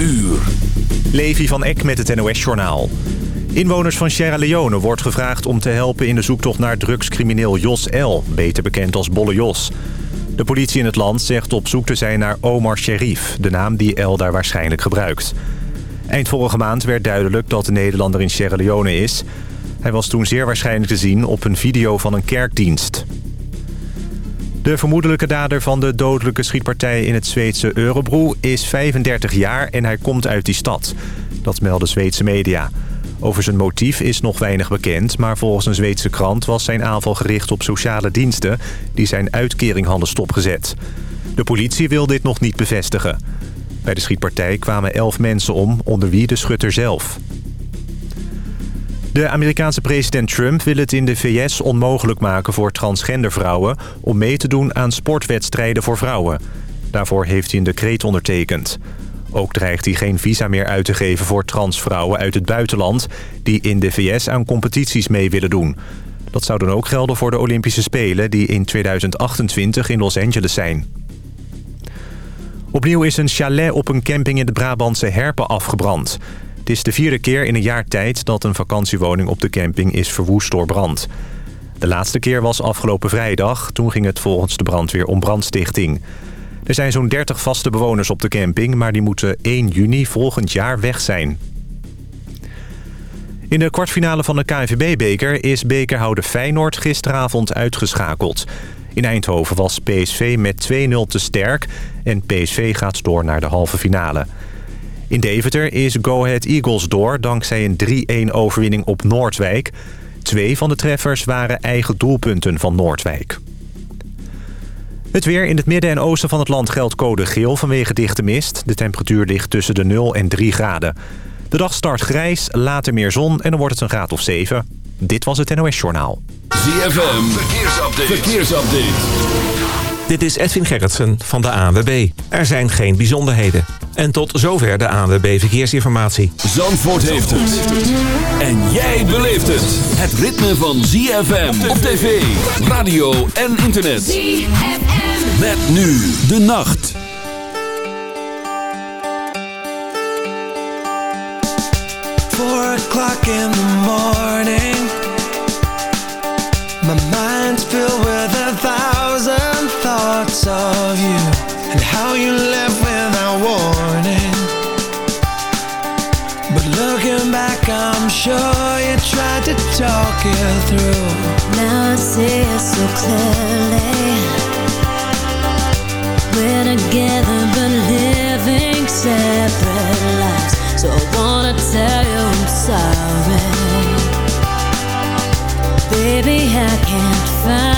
uur. Levi van Eck met het NOS-journaal. Inwoners van Sierra Leone wordt gevraagd om te helpen in de zoektocht naar drugscrimineel Jos L., beter bekend als Bolle Jos. De politie in het land zegt op zoek te zijn naar Omar Sherif, de naam die L daar waarschijnlijk gebruikt. Eind vorige maand werd duidelijk dat de Nederlander in Sierra Leone is. Hij was toen zeer waarschijnlijk te zien op een video van een kerkdienst. De vermoedelijke dader van de dodelijke schietpartij in het Zweedse Örebro is 35 jaar en hij komt uit die stad. Dat melden Zweedse media. Over zijn motief is nog weinig bekend, maar volgens een Zweedse krant was zijn aanval gericht op sociale diensten die zijn uitkering hadden stopgezet. De politie wil dit nog niet bevestigen. Bij de schietpartij kwamen elf mensen om, onder wie de schutter zelf. De Amerikaanse president Trump wil het in de VS onmogelijk maken voor transgender vrouwen... om mee te doen aan sportwedstrijden voor vrouwen. Daarvoor heeft hij een decreet ondertekend. Ook dreigt hij geen visa meer uit te geven voor transvrouwen uit het buitenland... die in de VS aan competities mee willen doen. Dat zou dan ook gelden voor de Olympische Spelen... die in 2028 in Los Angeles zijn. Opnieuw is een chalet op een camping in de Brabantse Herpen afgebrand. Het is de vierde keer in een jaar tijd dat een vakantiewoning op de camping is verwoest door brand. De laatste keer was afgelopen vrijdag. Toen ging het volgens de brandweer om brandstichting. Er zijn zo'n 30 vaste bewoners op de camping... maar die moeten 1 juni volgend jaar weg zijn. In de kwartfinale van de KNVB-beker is bekerhouder Feyenoord gisteravond uitgeschakeld. In Eindhoven was PSV met 2-0 te sterk en PSV gaat door naar de halve finale. In Deventer is Go Ahead Eagles door dankzij een 3-1 overwinning op Noordwijk. Twee van de treffers waren eigen doelpunten van Noordwijk. Het weer in het midden en oosten van het land geldt code geel vanwege dichte mist. De temperatuur ligt tussen de 0 en 3 graden. De dag start grijs, later meer zon en dan wordt het een graad of 7. Dit was het NOS Journaal. ZFM, verkeersupdate. verkeersupdate. Dit is Edwin Gerritsen van de ANWB. Er zijn geen bijzonderheden. En tot zover de ANWB Verkeersinformatie. Zandvoort heeft het. En jij beleeft het. Het ritme van ZFM op tv, radio en internet. ZFM. Met nu de nacht. Four o'clock in the morning My mind's filled with a thousand of you And how you left without warning. But looking back I'm sure you tried to talk it through. Now I see it so clearly. We're together but living separate lives. So I wanna tell you I'm sorry. Baby, I can't find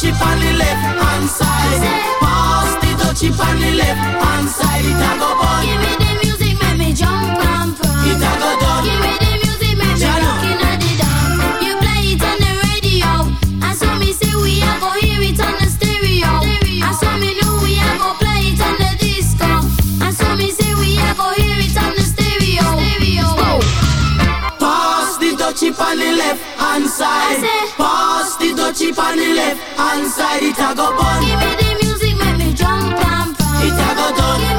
Dutchie on the left hand side. Pass the Dutchie on the left hand side. It a go. Give me the music, make me jump and. It a go done. Give me the music, make me the. You play it on the radio, and so me say we a go hear it on the stereo. so me know we a go play it on the disco, and so me say we a go hear it on the stereo. stereo. Pass the Dutchie on the left hand side. Pass the Dutchie on the left hand side, it a go bun. Give me the music, make me jump and pump. It a go done.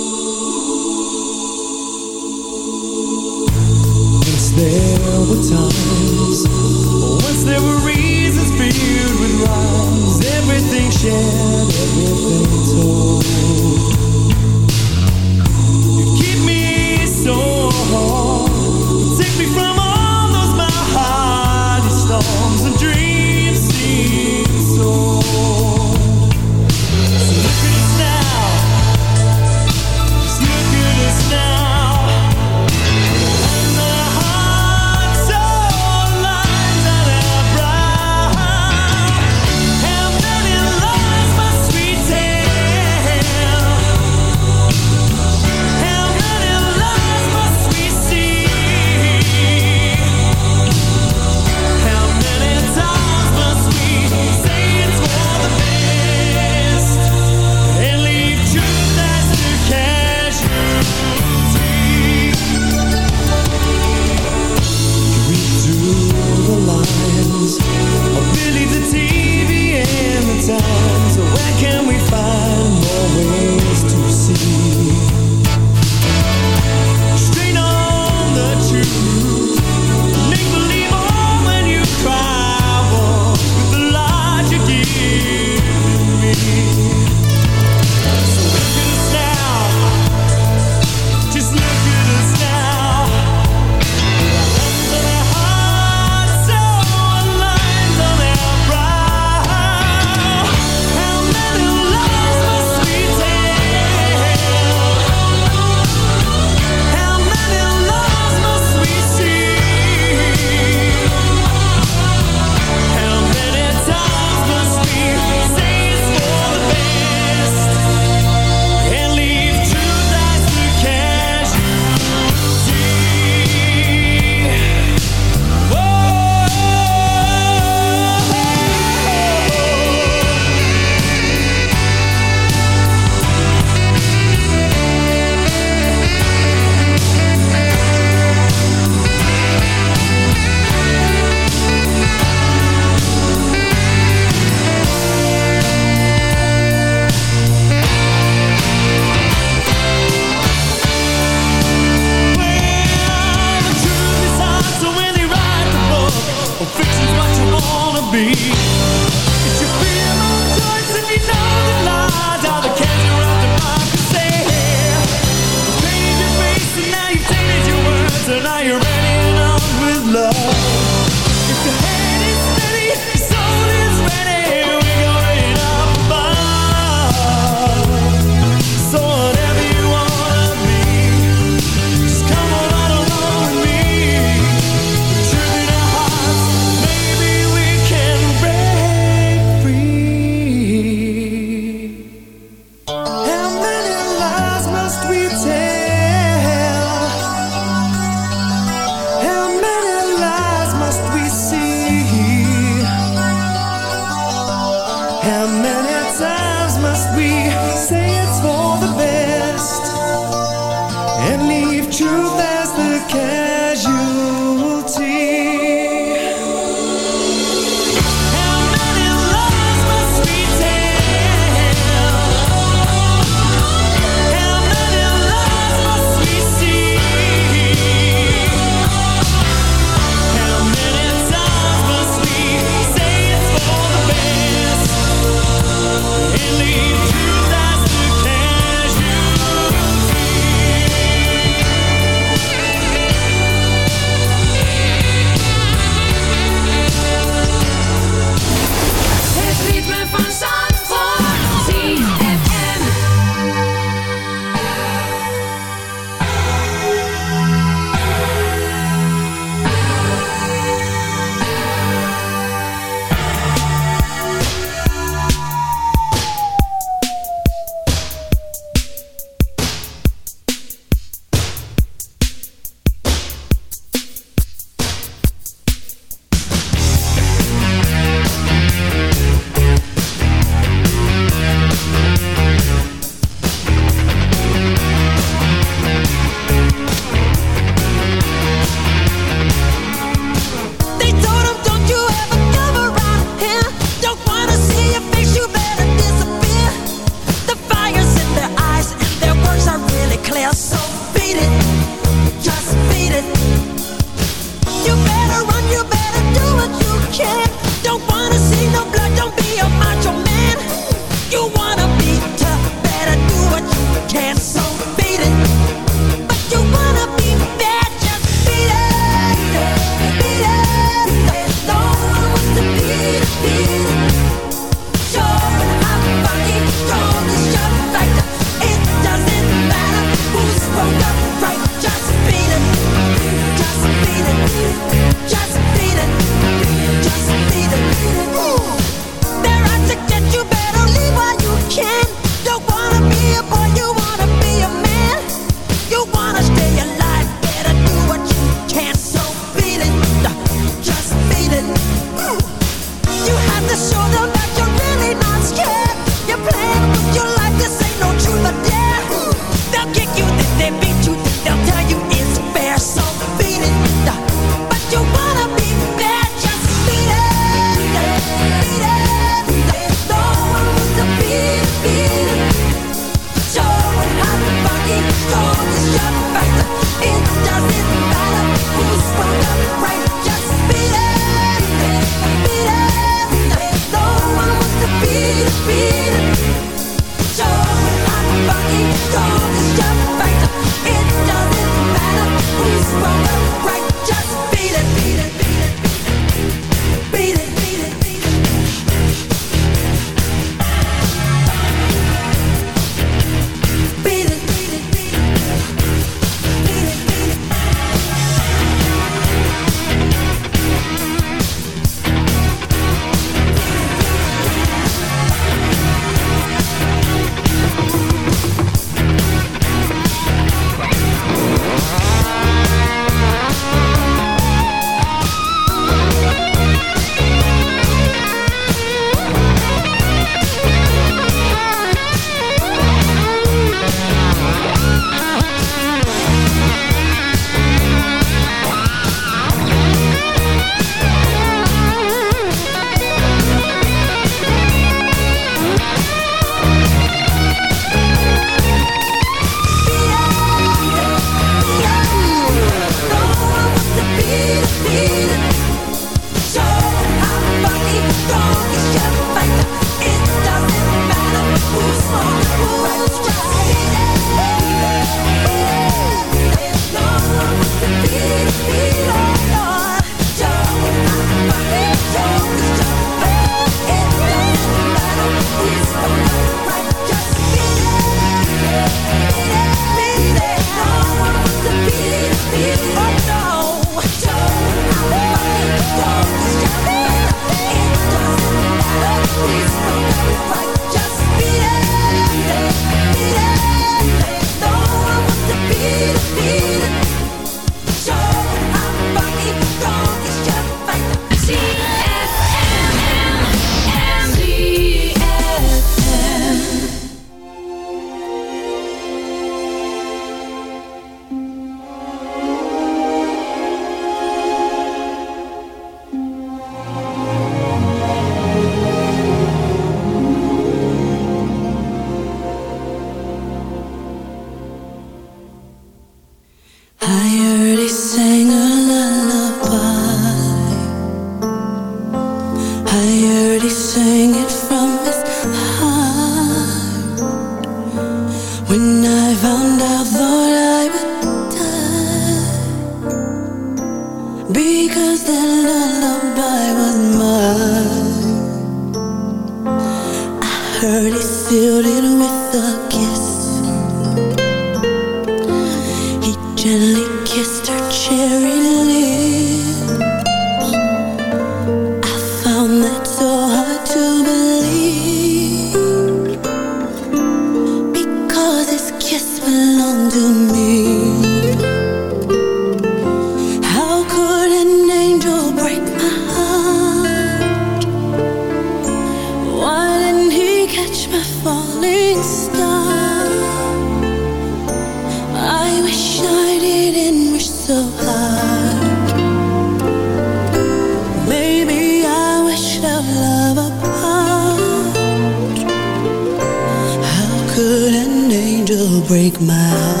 break my heart.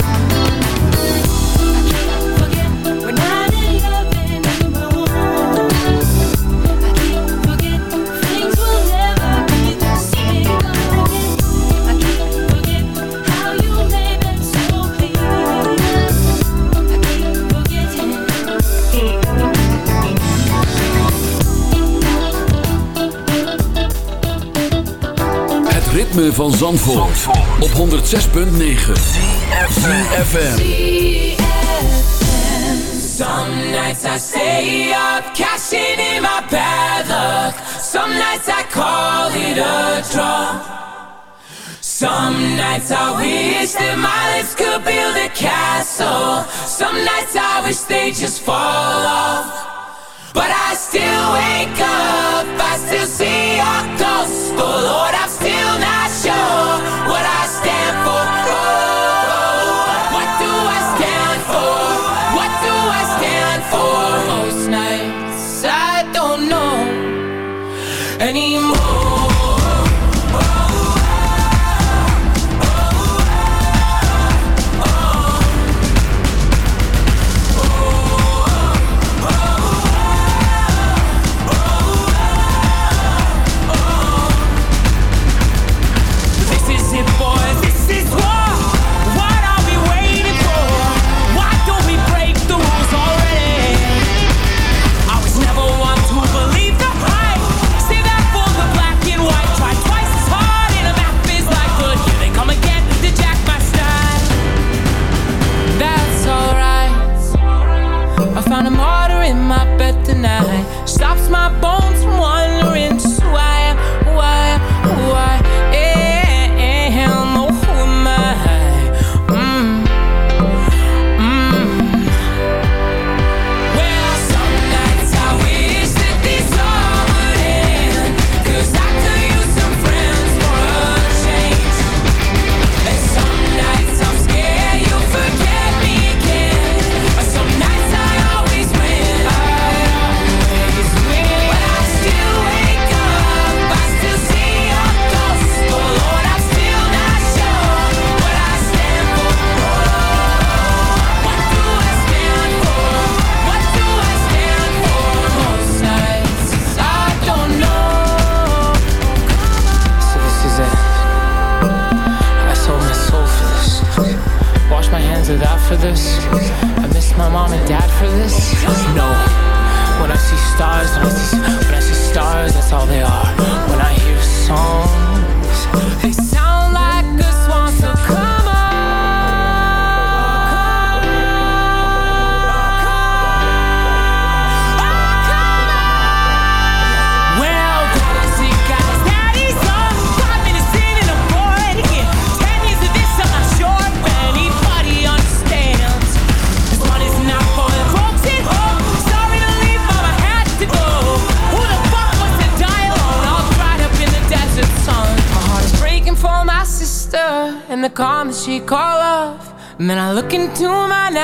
van Zandvoort, op 106.9 CFFM Some nights I stay up, cashing in my bad luck. Some nights I call it a draw. Some nights I wish that my lips could build a castle. Some nights I wish they just fall off. But I still wake up, I still see your ghost. Oh Lord, I'm still not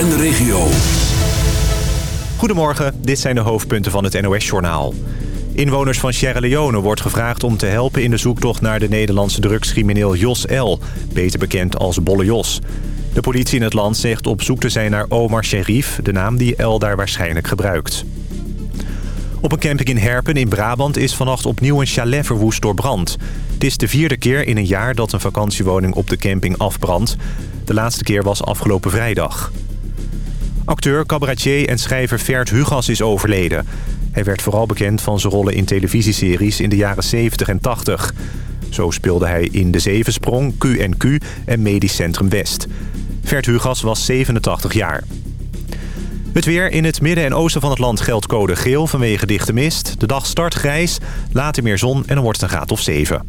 en de regio. Goedemorgen, dit zijn de hoofdpunten van het NOS-journaal. Inwoners van Sierra Leone wordt gevraagd om te helpen in de zoektocht naar de Nederlandse drugscrimineel Jos L., beter bekend als Bolle Jos. De politie in het land zegt op zoek te zijn naar Omar Sherif, de naam die L daar waarschijnlijk gebruikt. Op een camping in Herpen in Brabant is vannacht opnieuw een chalet verwoest door brand. Het is de vierde keer in een jaar dat een vakantiewoning op de camping afbrandt. De laatste keer was afgelopen vrijdag. Acteur, cabaretier en schrijver Vert Hugas is overleden. Hij werd vooral bekend van zijn rollen in televisieseries in de jaren 70 en 80. Zo speelde hij in De Zevensprong, Q&Q en Medisch Centrum West. Vert Hugas was 87 jaar. Het weer in het midden en oosten van het land geldt code geel vanwege dichte mist. De dag start grijs, later meer zon en dan wordt het een graad of 7.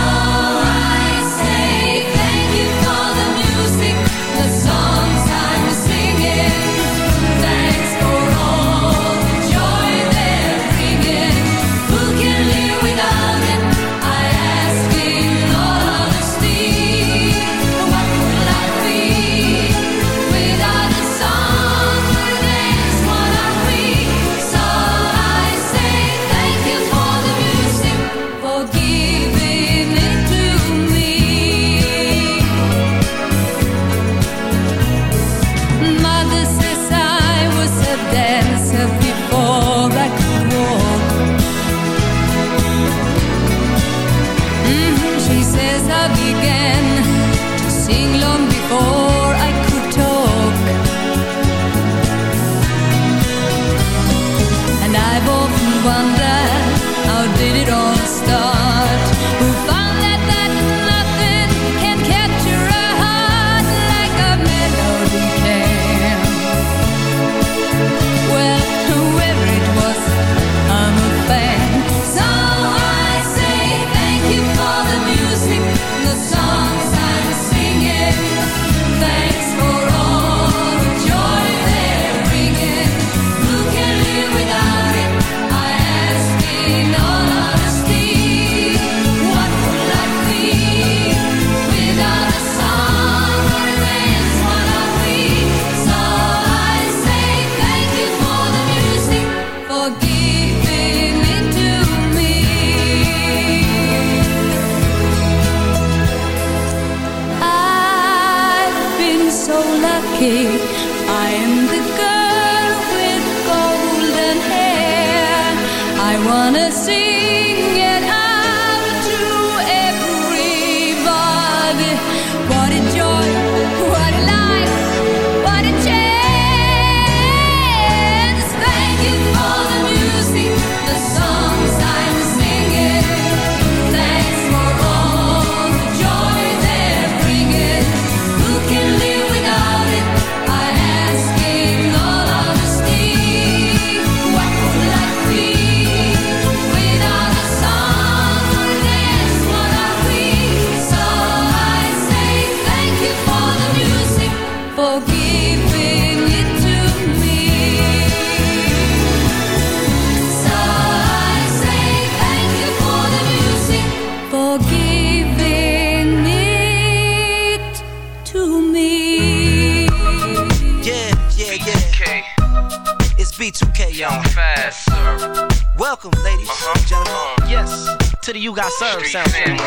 Welcome, ladies uh-huh. and gentlemen. Uh-huh. Yes, to the You Got Served Street sound family.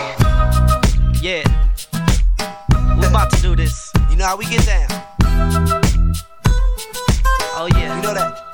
Yeah. We're about to do this. You know how we get down. Oh, yeah. You know that?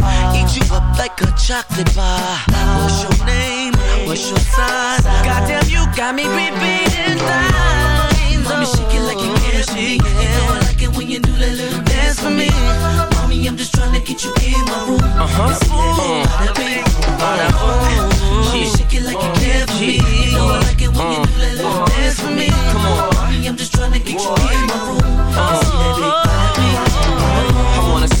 You up like a chocolate bar. What's your name? What's your size? Goddamn, you got me repeating lines. Mommy, shake it like you for me. You know I like it when you do that little dance for me. Mommy, I'm just trying to get you in my room. Uh-huh. And see that big bada. Mommy, shake it like you care for me. You know I like it when you do that little dance for me. Come on, mommy, I'm just trying to get you in my room. And see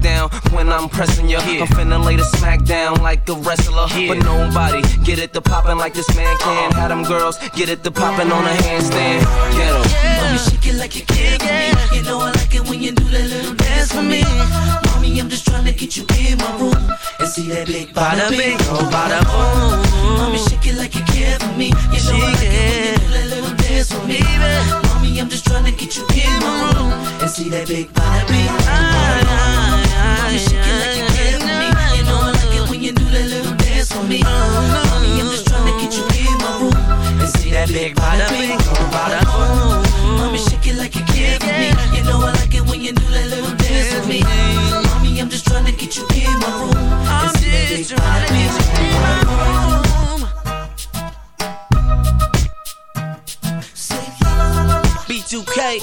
down when I'm pressing you. I'm finna lay the smack down like a wrestler. But nobody get it to poppin' like this man can. Have them girls get it to poppin' on a handstand. Get 'em. Mommy, shake it like you care for me. You know I like it when you do that little dance for me. Mommy, I'm just trying to get you in my room and see that big bada bing, oh bada boom. Mommy, shake it like you care for me. You know I like it when you do that little dance for me. Mommy, I'm just trying to get you in my room and see that big bada bing, oh bada boom. Ah, Mommy, shake it like you care for me. You know I like it when you do that little dance for me. Mommy, I'm just trying to get you in my room and see that big oh bada boom. Mommy, shake it like you care for me. You know I like it when you do that little dance with me. Mommy, I'm just trying to get you in my room and see that big bada bing, oh bada. B2K,